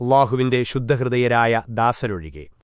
അള്ളാഹുവിന്റെ ശുദ്ധഹൃദയരായ ദാസരൊഴികെ.